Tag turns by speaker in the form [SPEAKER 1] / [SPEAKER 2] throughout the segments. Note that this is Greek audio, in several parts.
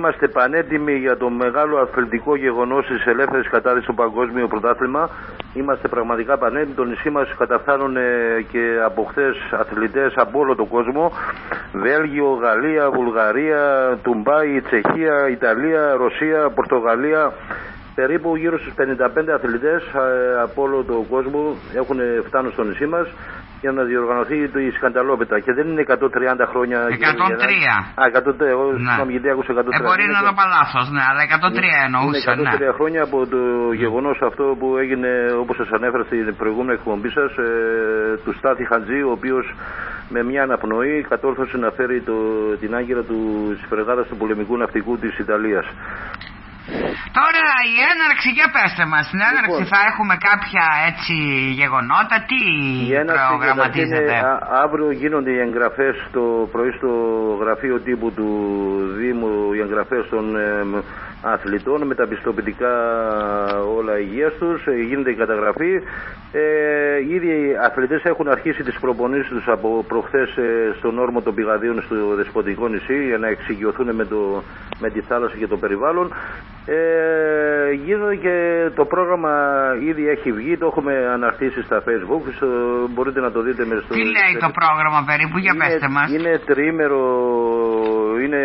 [SPEAKER 1] είμαστε πανέτοιμοι για το μεγάλο αθλητικό γεγονός της ελεύθερης κατάρρευση στο Παγκόσμιο Πρωτάθλημα. Είμαστε πραγματικά πανέτοιμοι. Το νησί μας καταφθάνουν ε, και από χθες αθλητές από όλο τον κόσμο. Βέλγιο, Γαλλία, Βουλγαρία, Τουμπάι, Τσεχία, Ιταλία, Ρωσία, Πορτογαλία. Περίπου γύρω στους 55 αθλητές ε, από όλο τον κόσμο έχουν φτάνουν στο νησί μας για να διοργανωθεί η σκανταλόπιτα. Και δεν είναι 130 χρόνια.
[SPEAKER 2] 103.
[SPEAKER 1] Α, 103. Εγώ
[SPEAKER 2] Ναι.
[SPEAKER 1] συγγνώμη γιατί άκουσα 103.
[SPEAKER 2] Ε, μπορεί να το είπα λάθος, ναι, αλλά 103 εννοούσα,
[SPEAKER 1] Είναι 103
[SPEAKER 2] ναι.
[SPEAKER 1] χρόνια από το γεγονός αυτό που έγινε όπως σας ανέφερα στην προηγούμενη εκπομπή σας ε, του Στάθη Χατζή ο οποίος με μια αναπνοή κατόρθωσε να φέρει το, την άγκυρα του της φρεγάδας του πολεμικού ναυτικού της Ιταλίας.
[SPEAKER 2] Τώρα η έναρξη, για πέστε μας, στην έναρξη
[SPEAKER 1] Λοιπόν.
[SPEAKER 2] θα έχουμε κάποια έτσι γεγονότα, τι
[SPEAKER 1] Η έναρξη
[SPEAKER 2] προγραμματίζεται;
[SPEAKER 1] καταρχήν, ε, α- αύριο γίνονται οι εγγραφές το πρωί στο γραφείο τύπου του Δήμου, οι εγγραφές των ε, μ, αθλητών με τα πιστοποιητικά όλα υγείας τους, ε, γίνεται η καταγραφή. Ε, ήδη οι αθλητές έχουν αρχίσει τις προπονήσεις τους από προχθές ε, στον όρμο των πηγαδίων στο Δεσποτικό νησί για να εξοικειωθούν με, το, με τη θάλασσα και το περιβάλλον. Ε, γίνεται και το πρόγραμμα ήδη έχει βγει, το έχουμε αναρτήσει στα facebook, στο, μπορείτε να το δείτε με στο...
[SPEAKER 2] Τι λέει το πρόγραμμα περίπου, για
[SPEAKER 1] είναι,
[SPEAKER 2] πέστε μας.
[SPEAKER 1] Είναι τριήμερο, είναι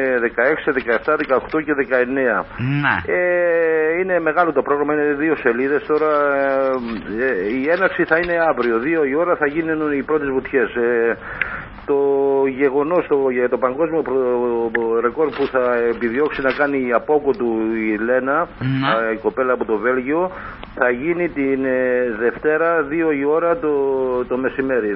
[SPEAKER 1] 16, 17, 18 και 19.
[SPEAKER 2] Ναι.
[SPEAKER 1] Ε, είναι μεγάλο το πρόγραμμα, είναι δύο σελίδες τώρα. Ε, ε, η έναρξη θα είναι αύριο, δύο η ώρα θα γίνουν οι πρώτες βουτιές. Ε, το γεγονός το, για το παγκόσμιο προ- ρεκόρ που θα επιδιώξει να κάνει η απόκο του η Λένα,
[SPEAKER 2] Ναι.
[SPEAKER 1] ε, η κοπέλα από το Βέλγιο, θα γίνει την ε, Δευτέρα, δύο η ώρα το, το μεσημέρι.